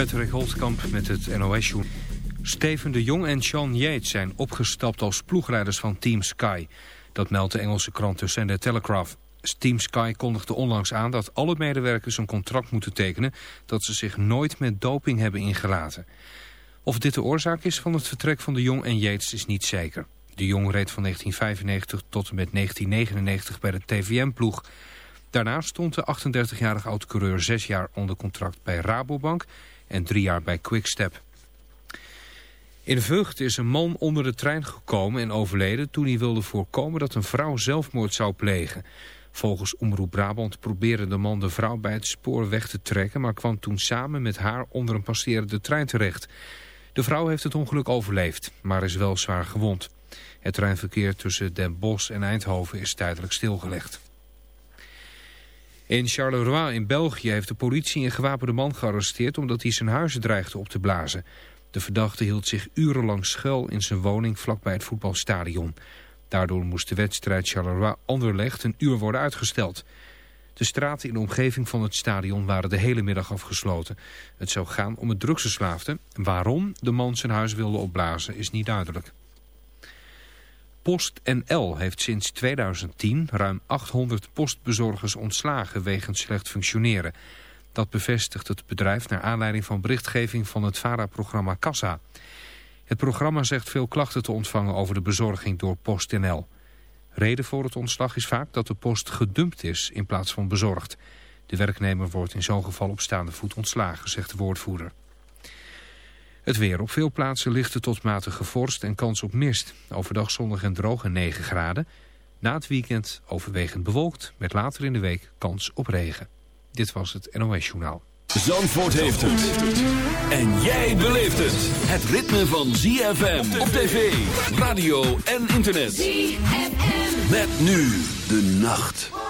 Patrick Holtkamp met het nos -joen. Steven de Jong en Sean Yates zijn opgestapt als ploegrijders van Team Sky. Dat meldt de Engelse krant The Sunday Telegraph. Team Sky kondigde onlangs aan dat alle medewerkers een contract moeten tekenen... dat ze zich nooit met doping hebben ingelaten. Of dit de oorzaak is van het vertrek van de Jong en Yates is niet zeker. De Jong reed van 1995 tot en met 1999 bij de TVM-ploeg... Daarna stond de 38-jarige oud-coureur zes jaar onder contract bij Rabobank en drie jaar bij Quickstep. In Vught is een man onder de trein gekomen en overleden toen hij wilde voorkomen dat een vrouw zelfmoord zou plegen. Volgens Omroep Brabant probeerde de man de vrouw bij het spoor weg te trekken, maar kwam toen samen met haar onder een passerende trein terecht. De vrouw heeft het ongeluk overleefd, maar is wel zwaar gewond. Het treinverkeer tussen Den Bosch en Eindhoven is tijdelijk stilgelegd. In Charleroi in België heeft de politie een gewapende man gearresteerd omdat hij zijn huizen dreigde op te blazen. De verdachte hield zich urenlang schuil in zijn woning vlakbij het voetbalstadion. Daardoor moest de wedstrijd Charleroi-Anderlecht een uur worden uitgesteld. De straten in de omgeving van het stadion waren de hele middag afgesloten. Het zou gaan om het drugsverslaafde. Waarom de man zijn huis wilde opblazen is niet duidelijk. PostNL heeft sinds 2010 ruim 800 postbezorgers ontslagen wegens slecht functioneren. Dat bevestigt het bedrijf naar aanleiding van berichtgeving van het VARA-programma Kassa. Het programma zegt veel klachten te ontvangen over de bezorging door PostNL. Reden voor het ontslag is vaak dat de post gedumpt is in plaats van bezorgd. De werknemer wordt in zo'n geval op staande voet ontslagen, zegt de woordvoerder. Het weer op veel plaatsen lichte tot matige vorst en kans op mist. Overdag zonnig en droog en 9 graden. Na het weekend overwegend bewolkt met later in de week kans op regen. Dit was het NOS Journaal. Zandvoort heeft het. En jij beleeft het. Het ritme van ZFM op tv, radio en internet. ZFM. Met nu de nacht.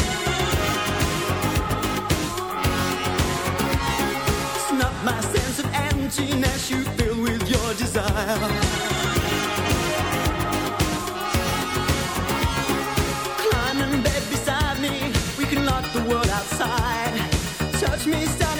Climb in bed beside me, we can lock the world outside. Touch me, stop.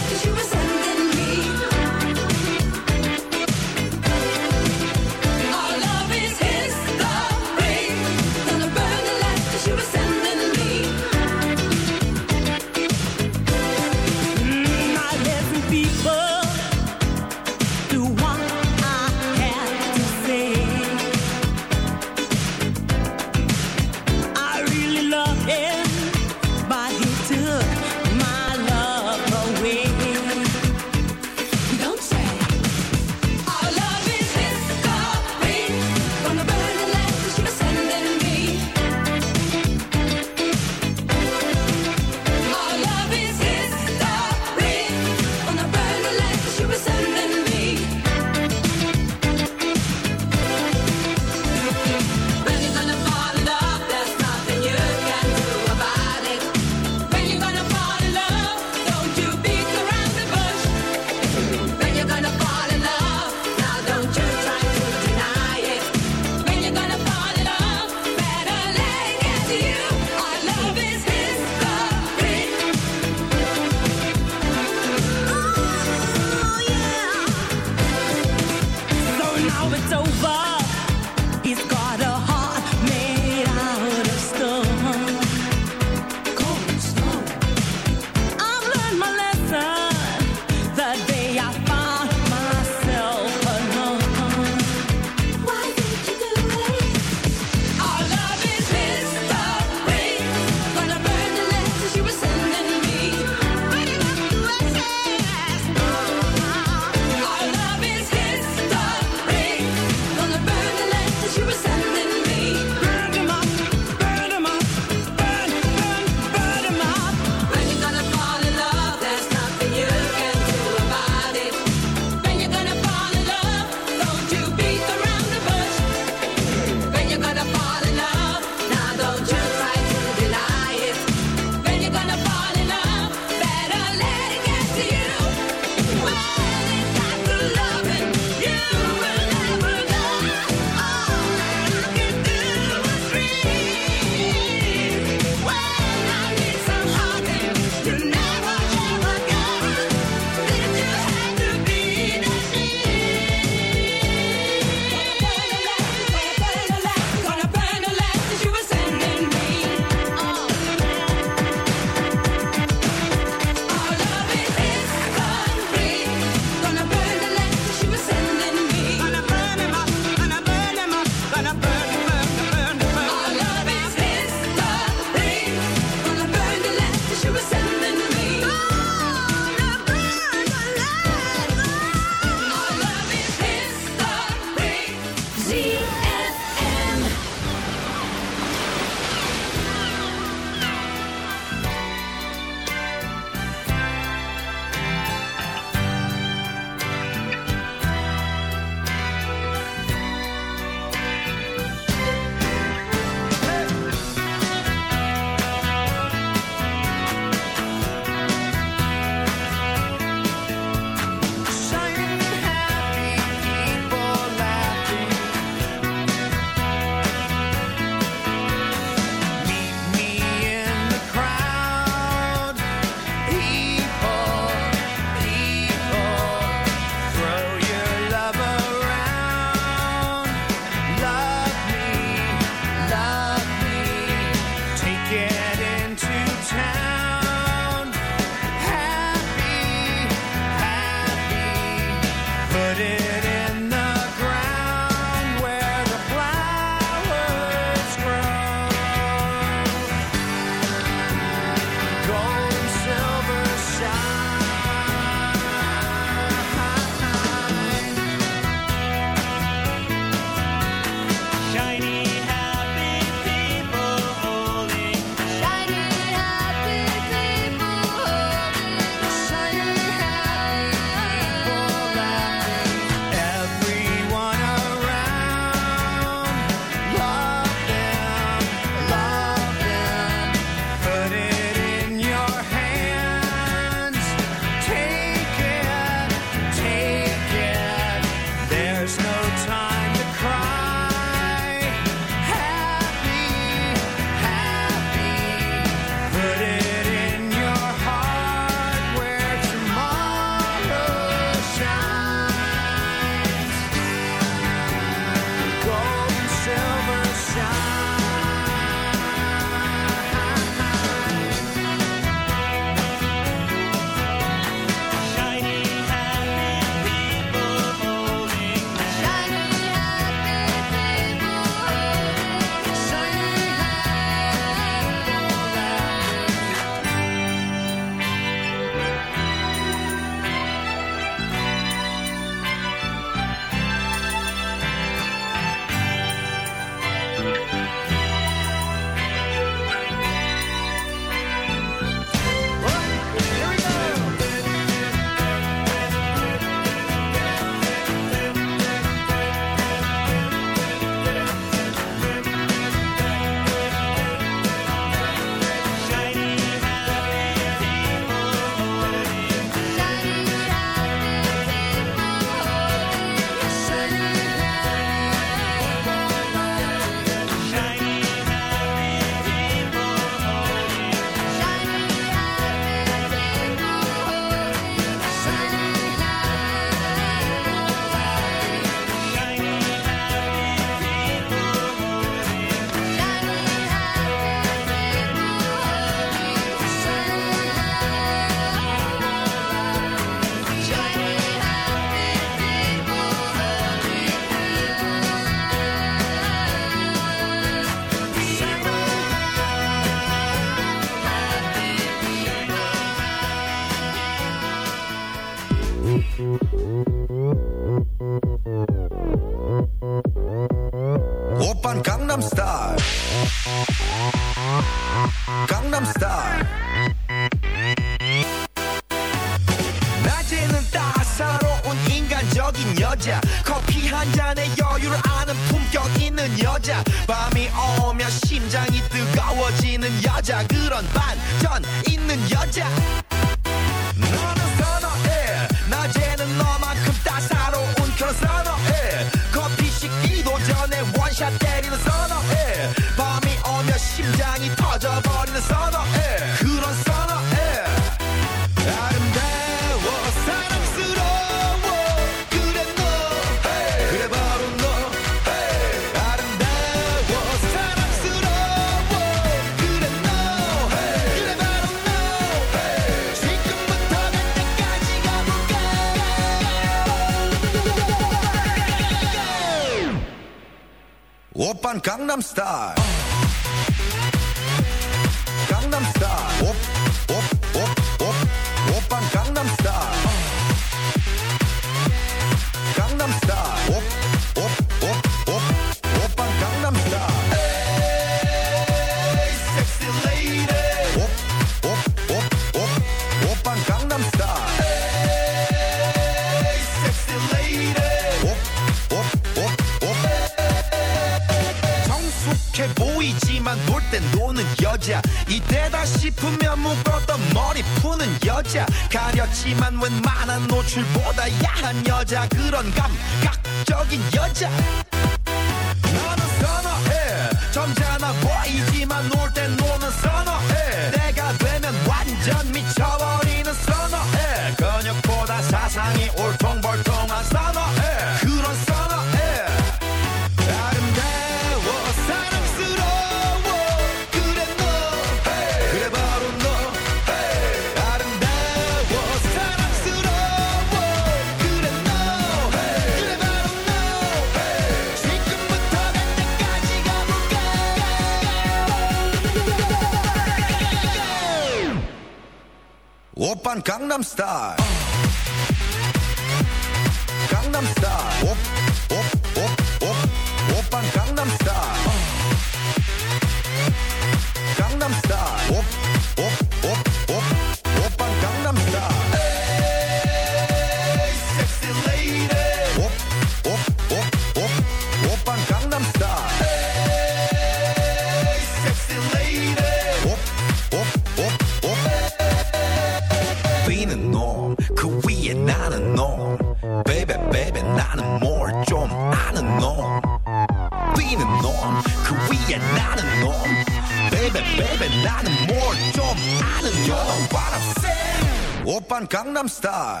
You're the op, I sing. Open Gangnam Style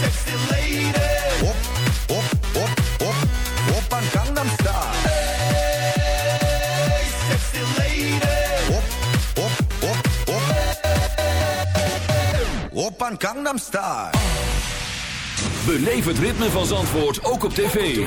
Sexy lady. 오빤 강남 op Open Gangnam Style. Beleef het ritme van Zandvoort ook op tv.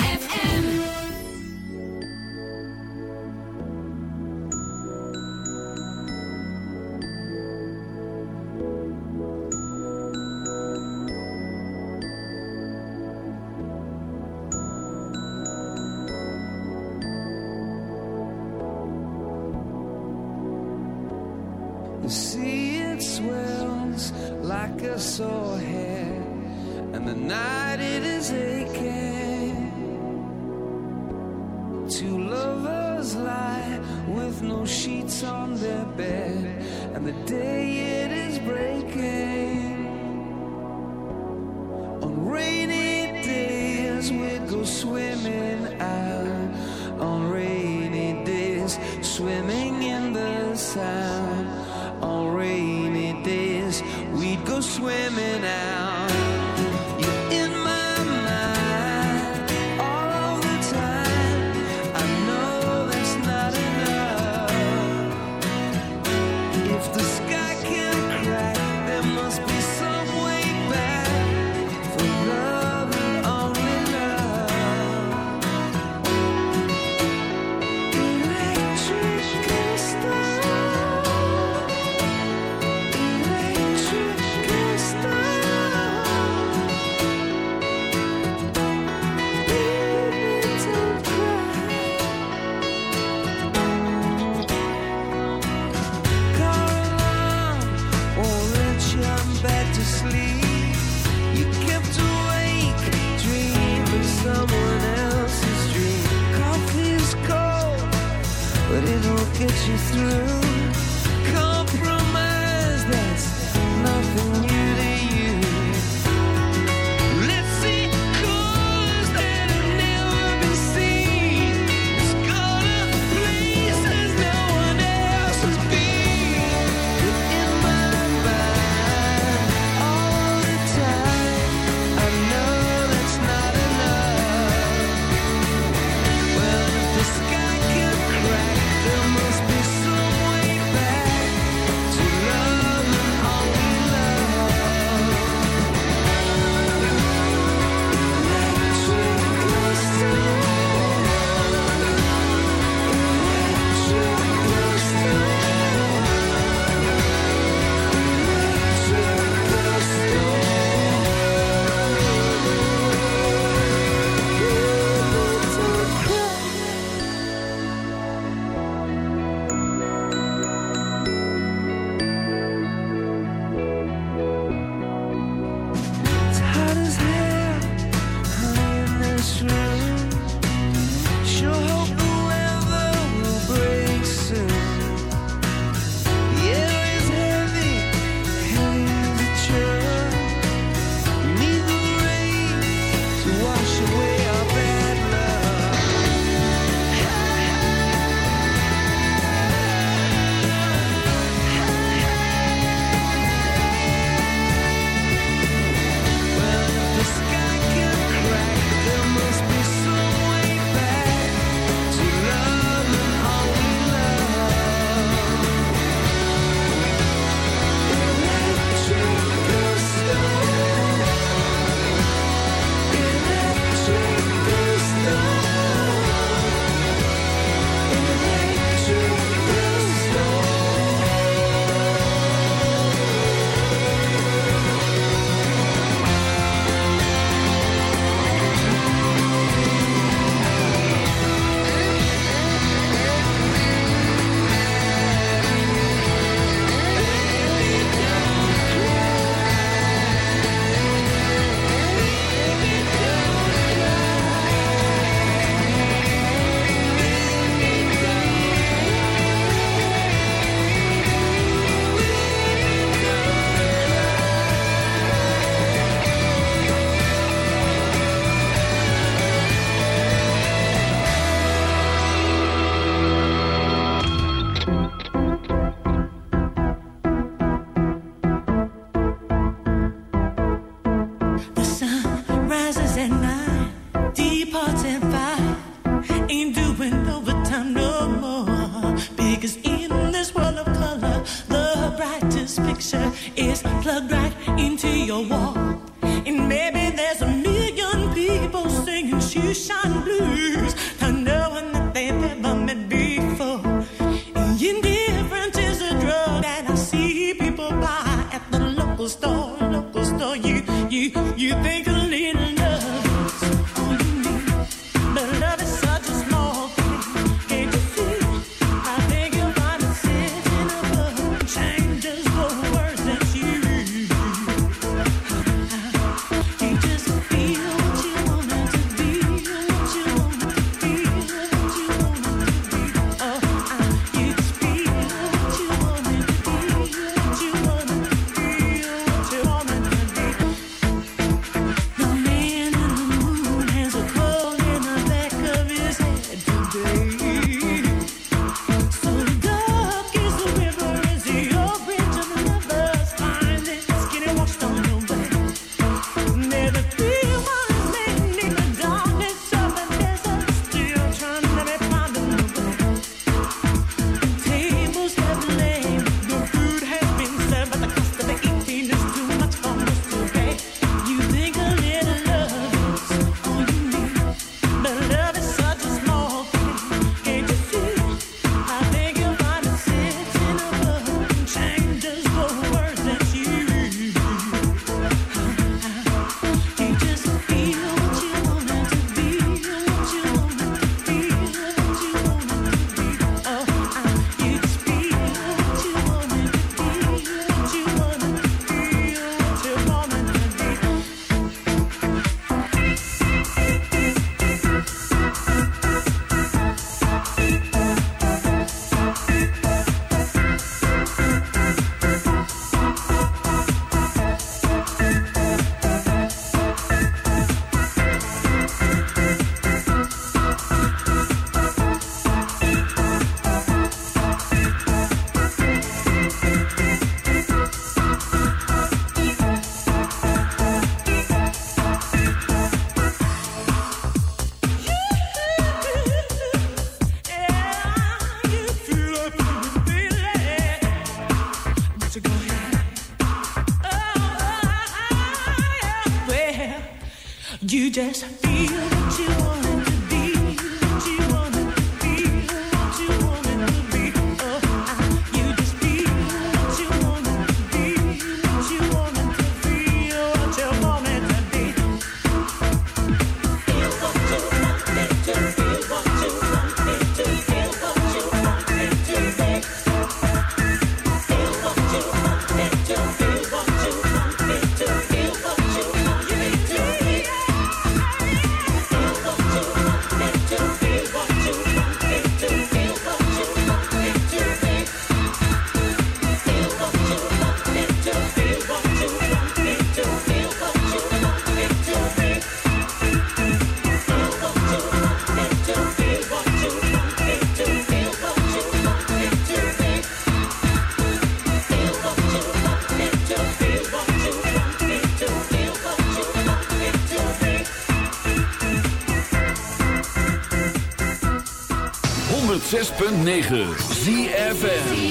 106.9 ZFM.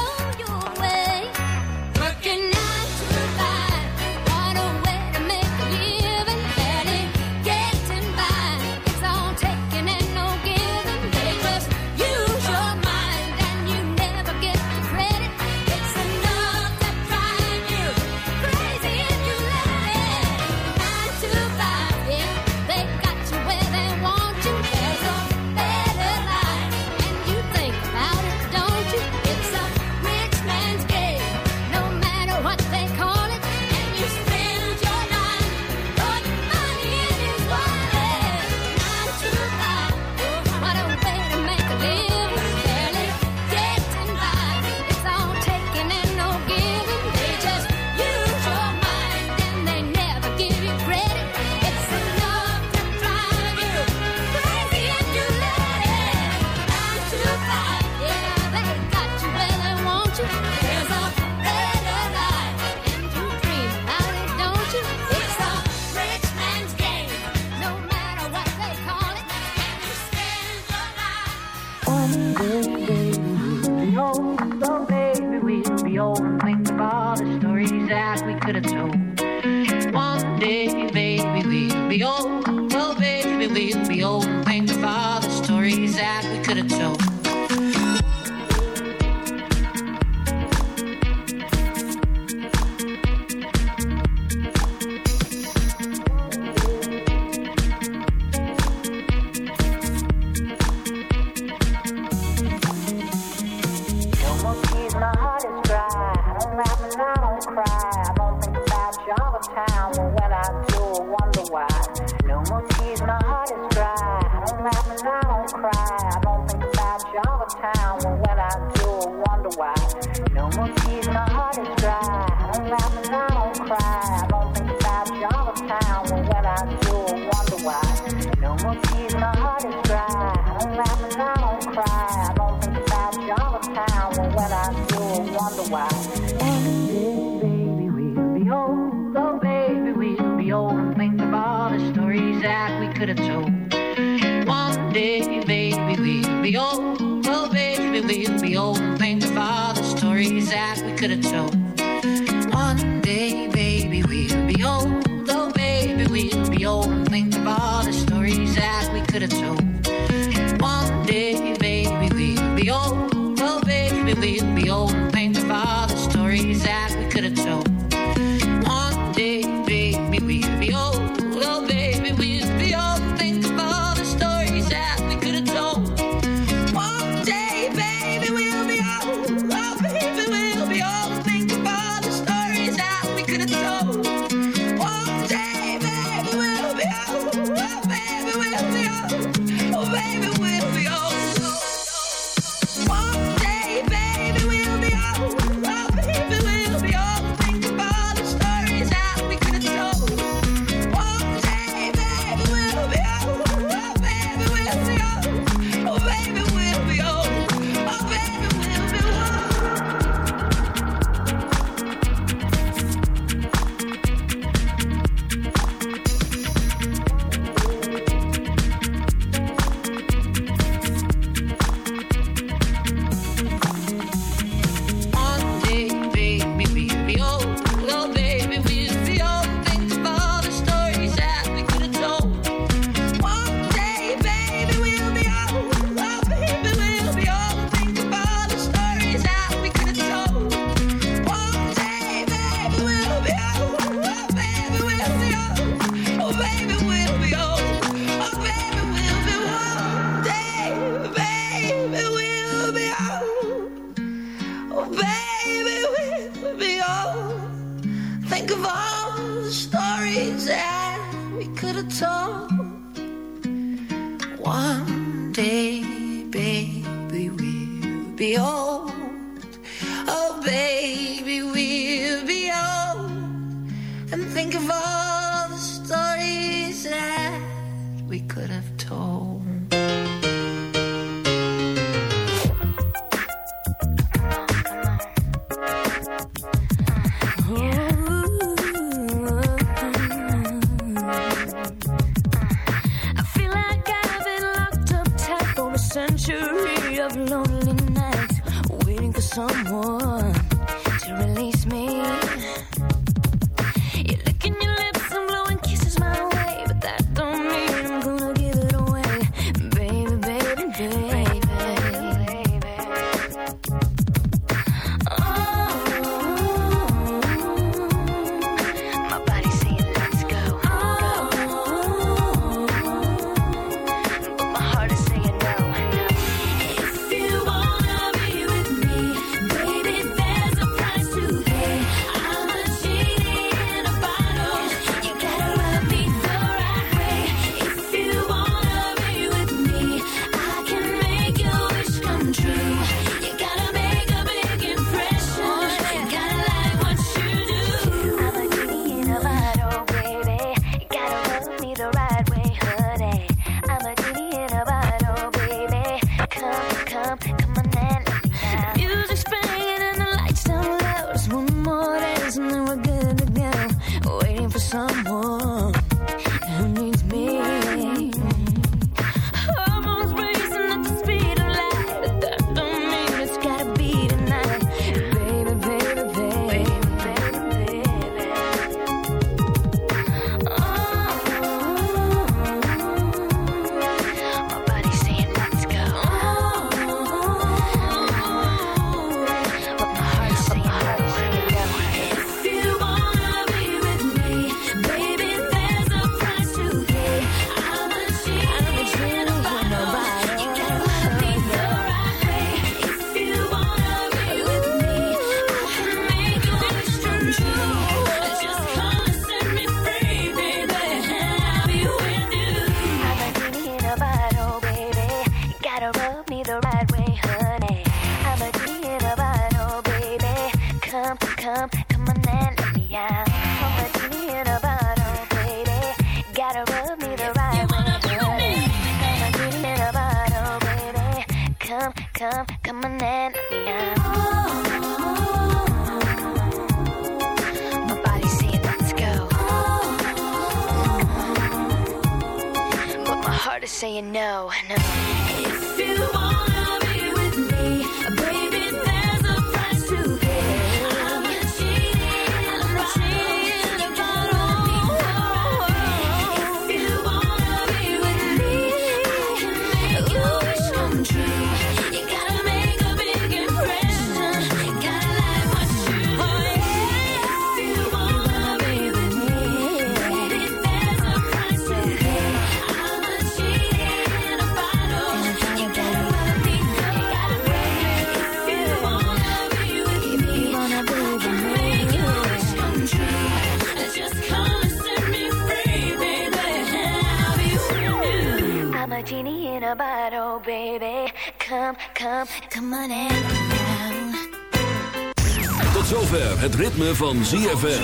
van ZFM.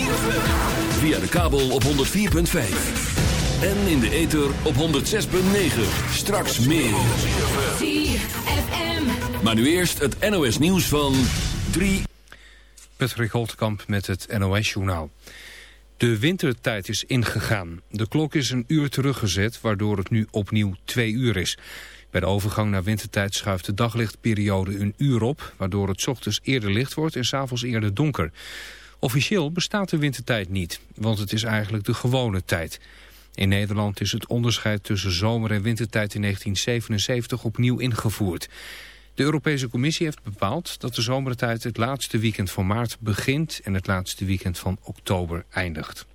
Via de kabel op 104.5. En in de ether op 106.9. Straks meer. ZFM. Maar nu eerst het NOS nieuws van 3. Patrick Holtkamp met het NOS journaal. De wintertijd is ingegaan. De klok is een uur teruggezet, waardoor het nu opnieuw twee uur is. Bij de overgang naar wintertijd schuift de daglichtperiode een uur op... waardoor het ochtends eerder licht wordt en s'avonds eerder donker. Officieel bestaat de wintertijd niet, want het is eigenlijk de gewone tijd. In Nederland is het onderscheid tussen zomer- en wintertijd in 1977 opnieuw ingevoerd. De Europese Commissie heeft bepaald dat de zomertijd het laatste weekend van maart begint en het laatste weekend van oktober eindigt.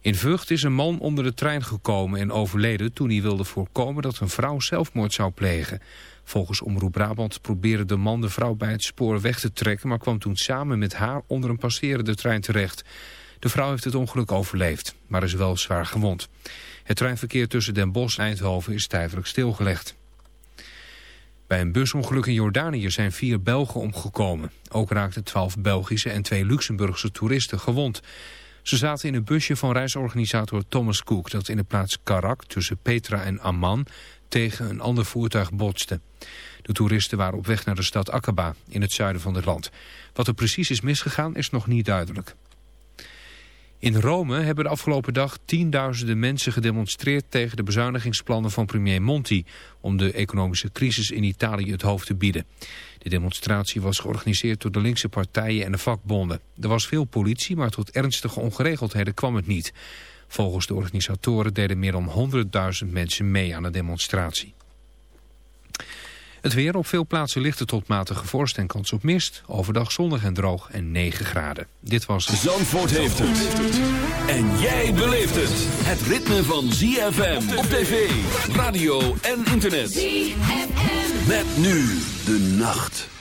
In Vught is een man onder de trein gekomen en overleden toen hij wilde voorkomen dat een vrouw zelfmoord zou plegen. Volgens Omroep Brabant probeerde de man de vrouw bij het spoor weg te trekken... maar kwam toen samen met haar onder een passerende trein terecht. De vrouw heeft het ongeluk overleefd, maar is wel zwaar gewond. Het treinverkeer tussen Den Bosch en Eindhoven is tijdelijk stilgelegd. Bij een busongeluk in Jordanië zijn vier Belgen omgekomen. Ook raakten twaalf Belgische en twee Luxemburgse toeristen gewond. Ze zaten in een busje van reisorganisator Thomas Cook... dat in de plaats Karak tussen Petra en Amman tegen een ander voertuig botste. De toeristen waren op weg naar de stad Aqaba in het zuiden van het land. Wat er precies is misgegaan is nog niet duidelijk. In Rome hebben de afgelopen dag tienduizenden mensen gedemonstreerd tegen de bezuinigingsplannen van premier Monti om de economische crisis in Italië het hoofd te bieden. De demonstratie was georganiseerd door de linkse partijen en de vakbonden. Er was veel politie, maar tot ernstige ongeregeldheden kwam het niet. Volgens de organisatoren deden meer dan 100.000 mensen mee aan de demonstratie. Het weer op veel plaatsen lichte tot matige vorst en kans op mist. Overdag zonnig en droog en 9 graden. Dit was... Zandvoort heeft het. En jij beleeft het. Het ritme van ZFM op tv, radio en internet. ZFM. Met nu de nacht.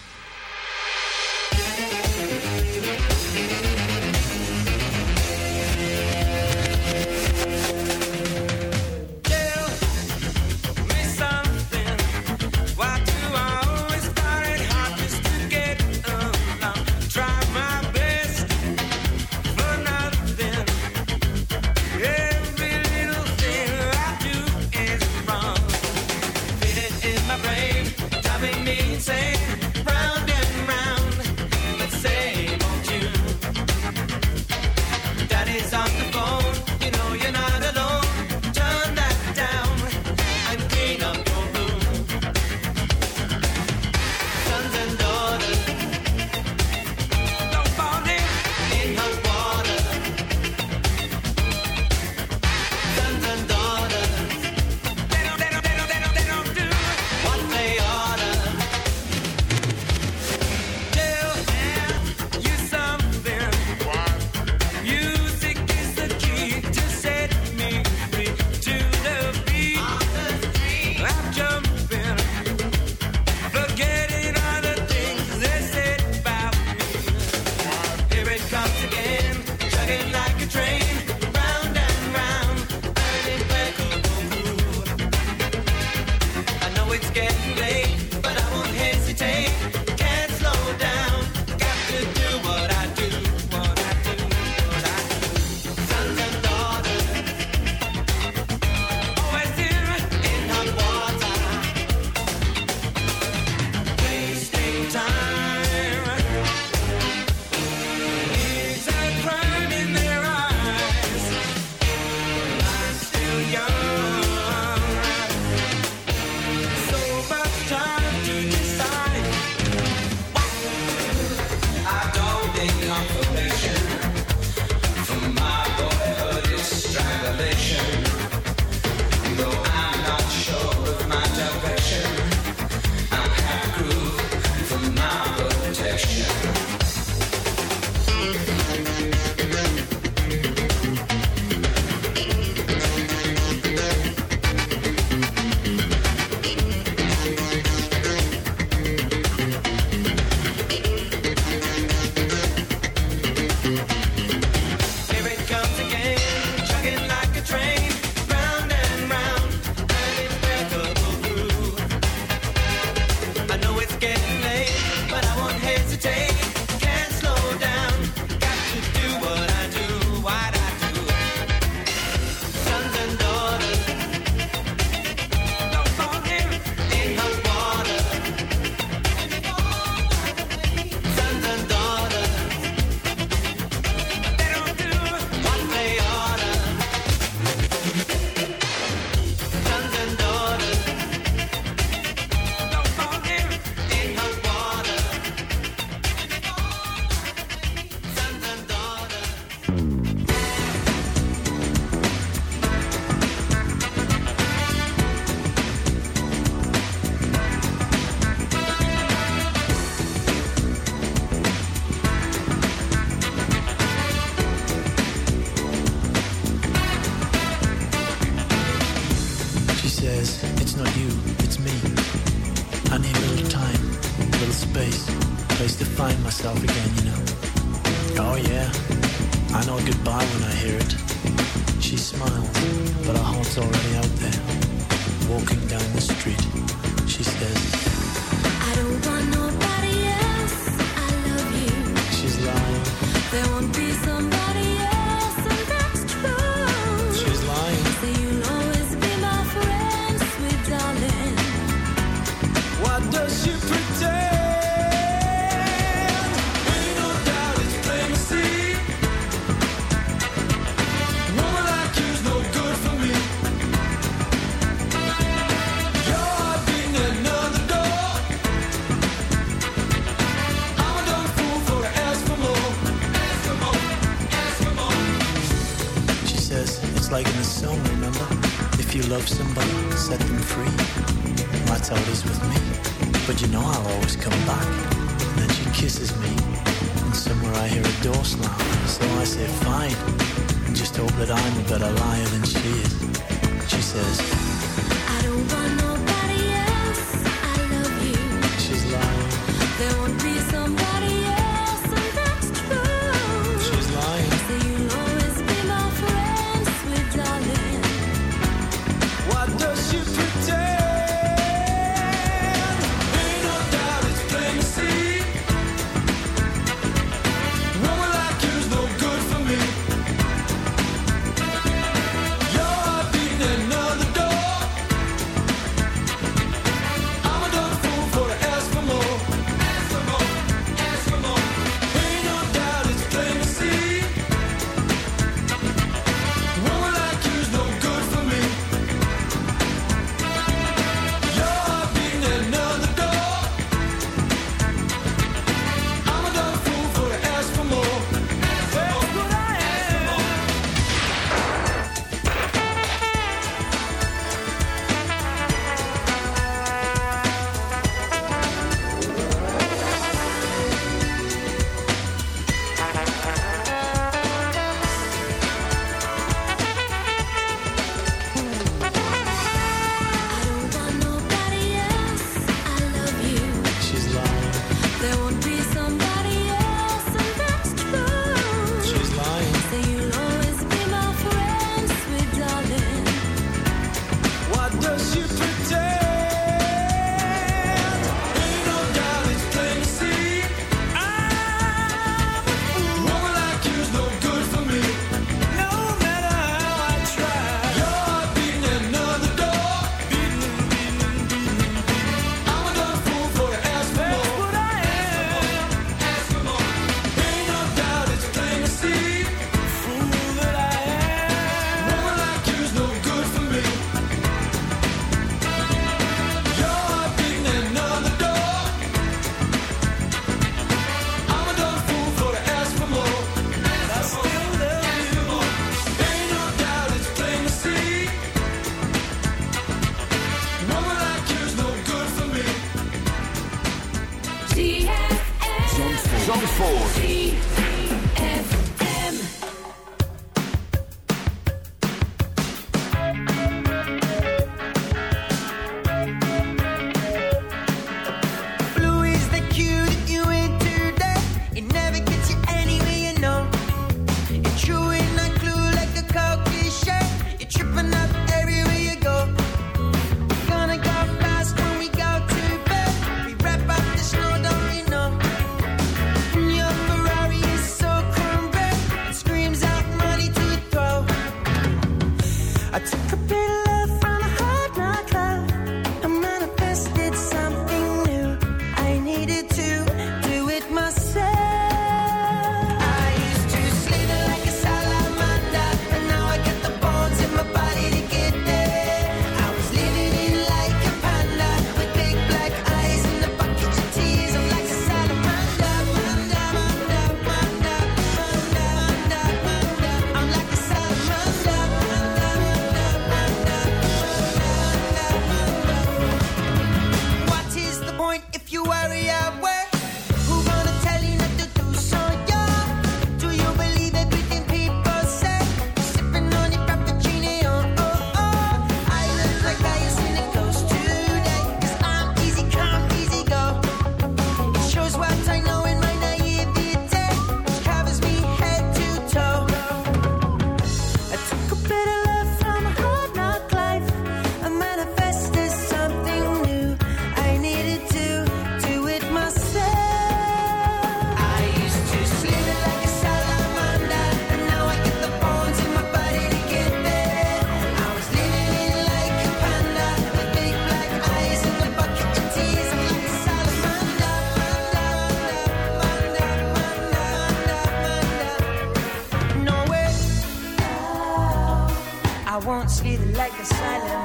sleeping like a silent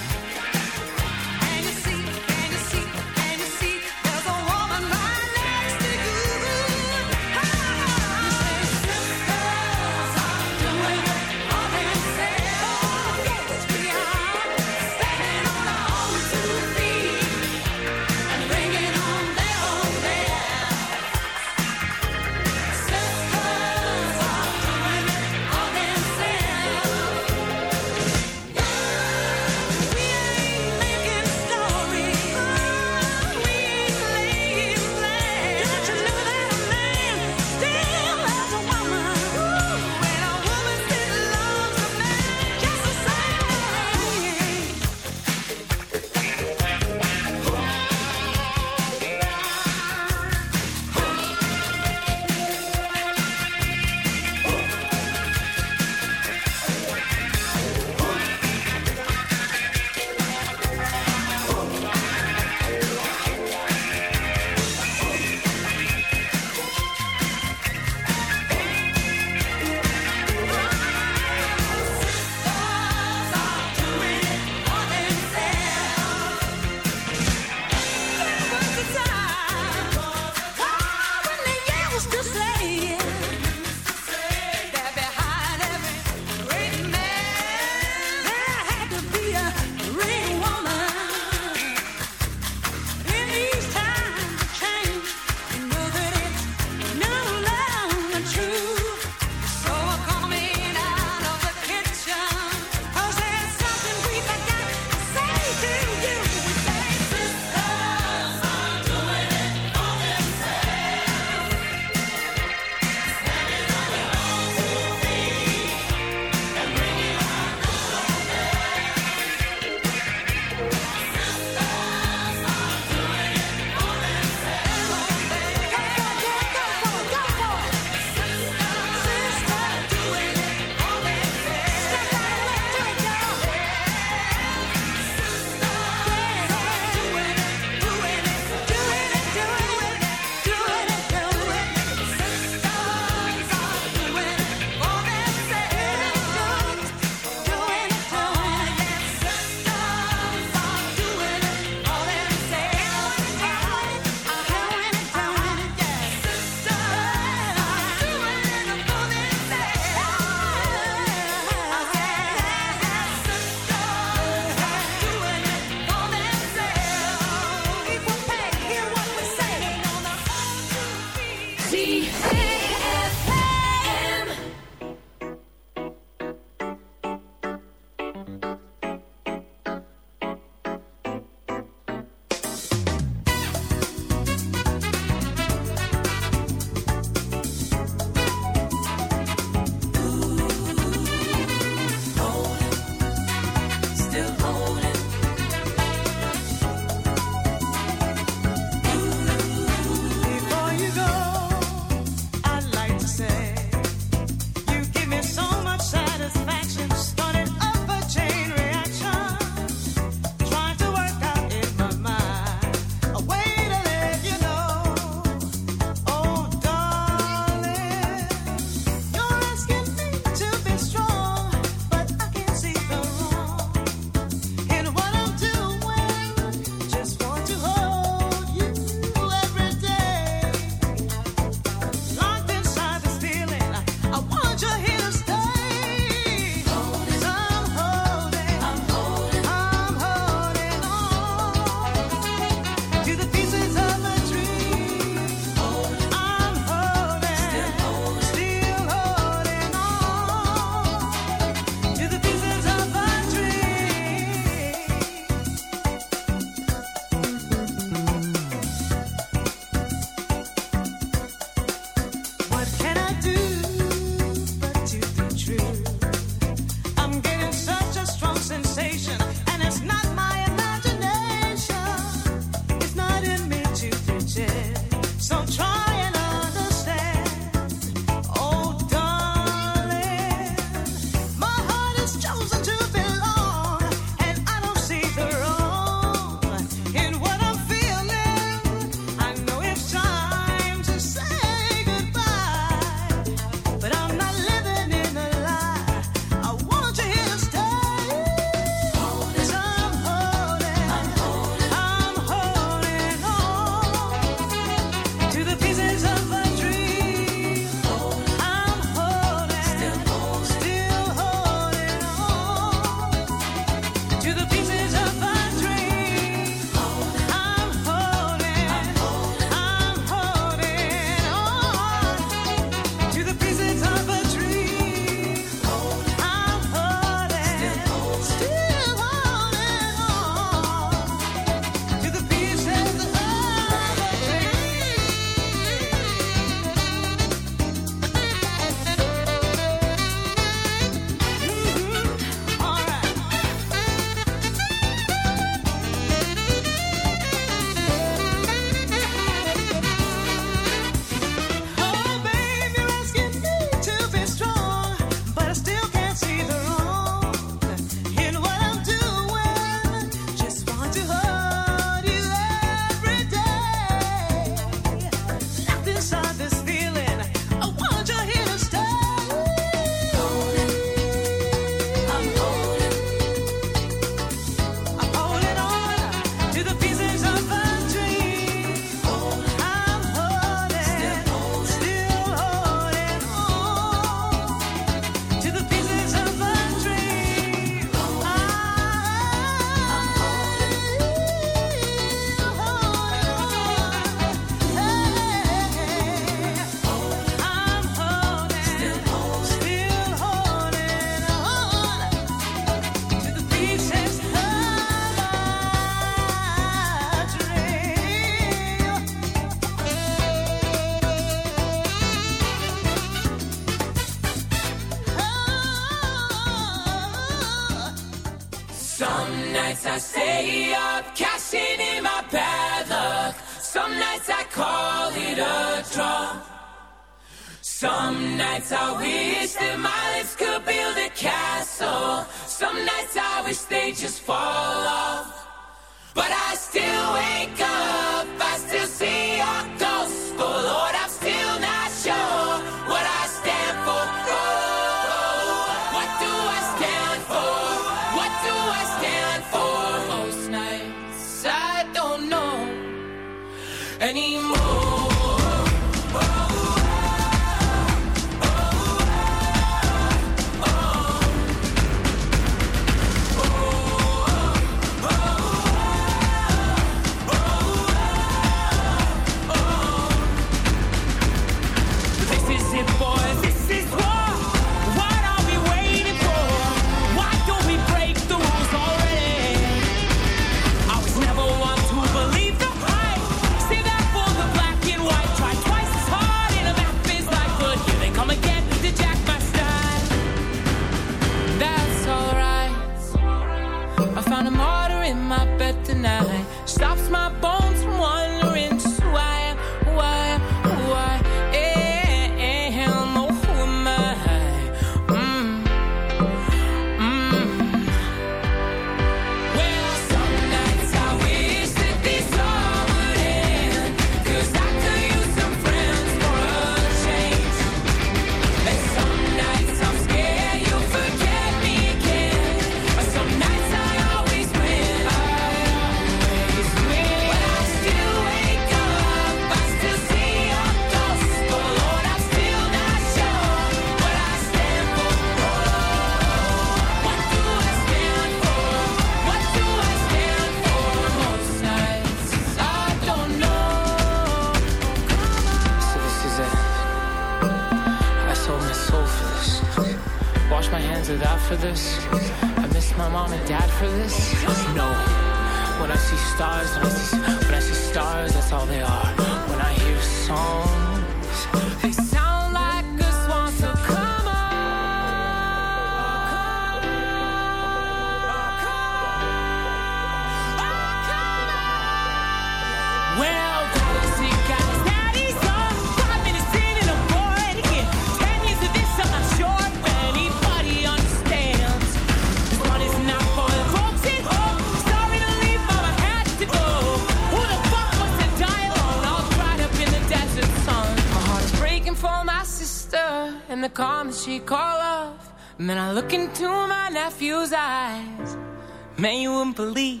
believe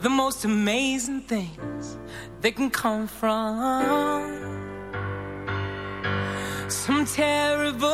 the most amazing things that can come from. Some terrible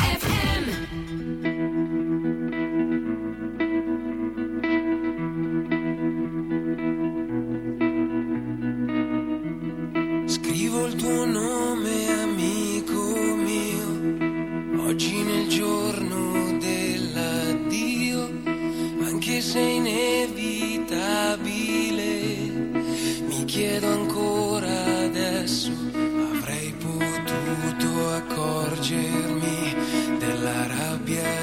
别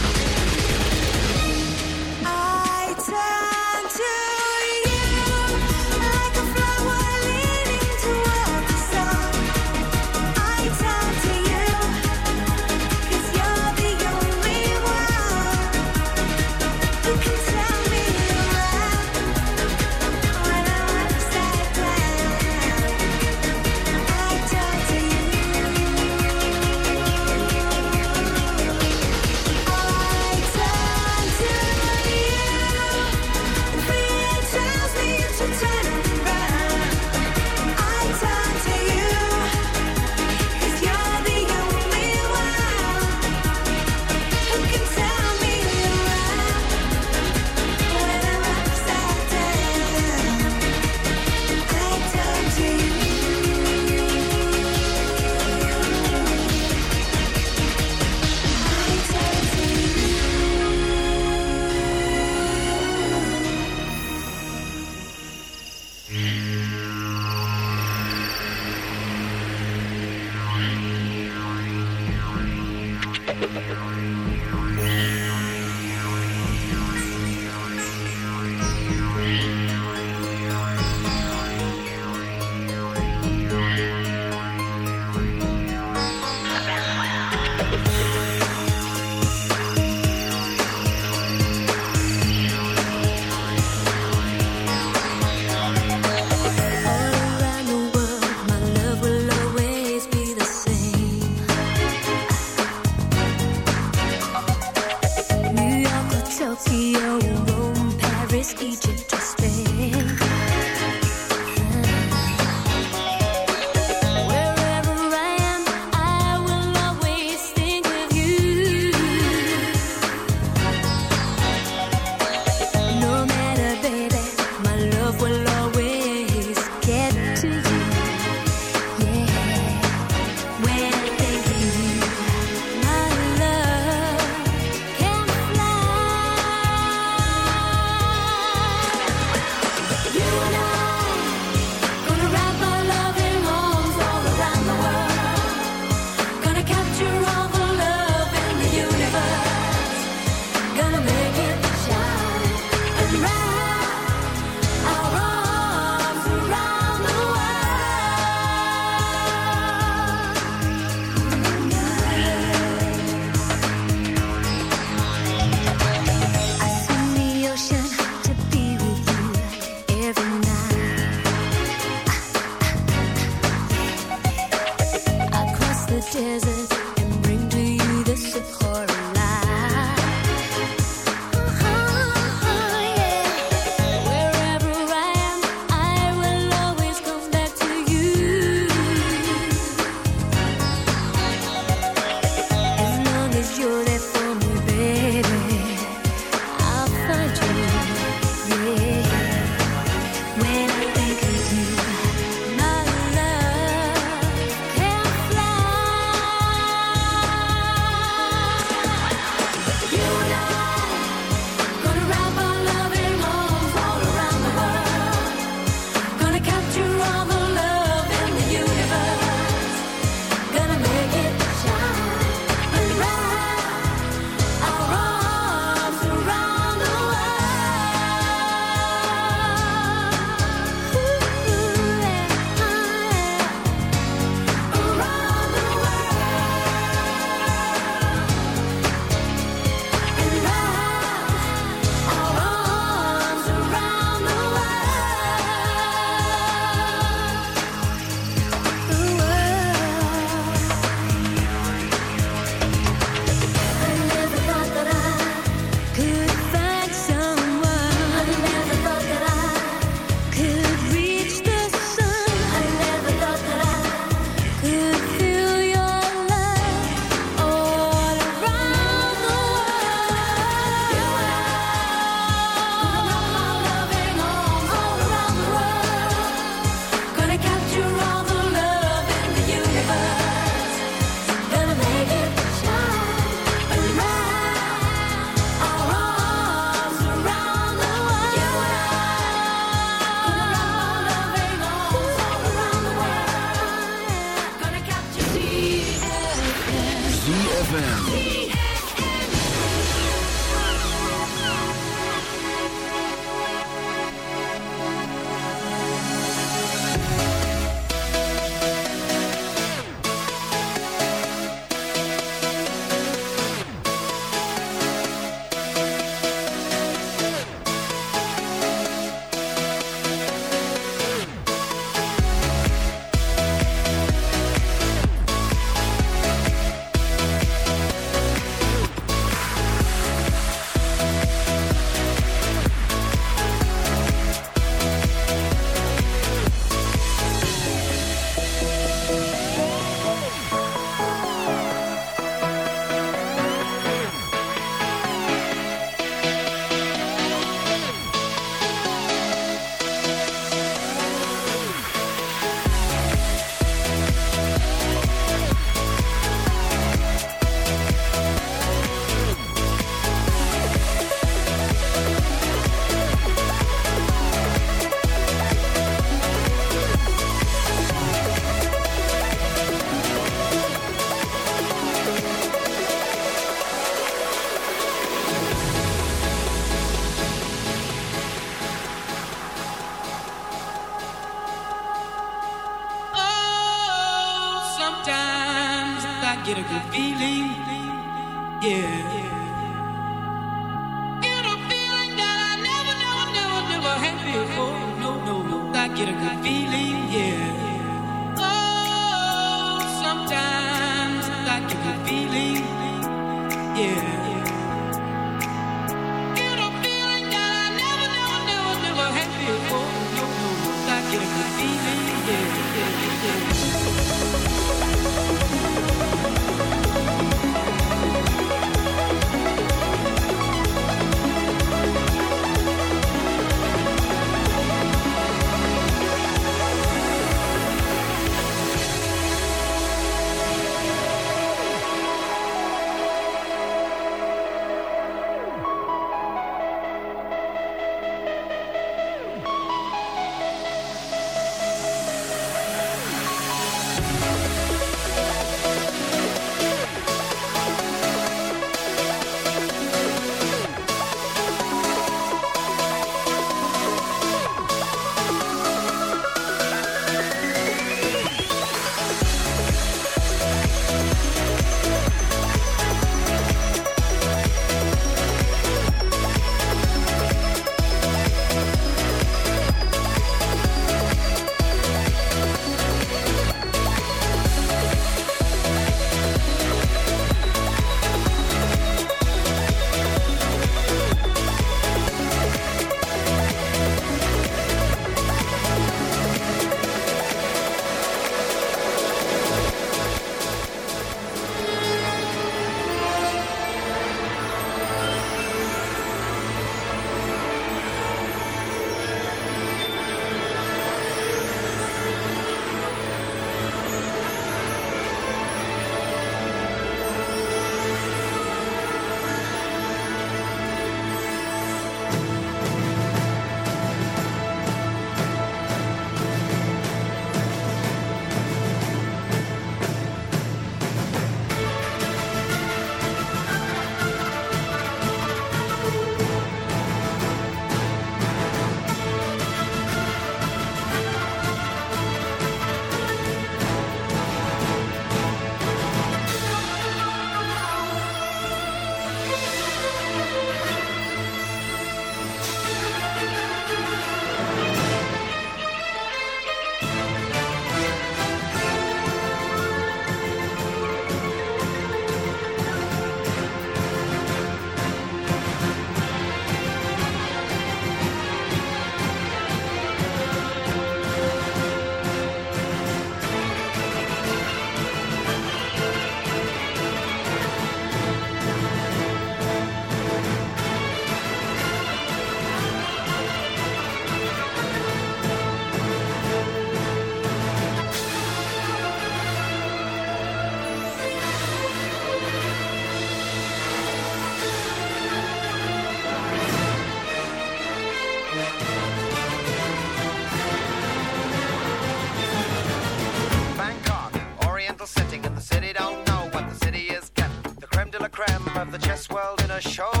show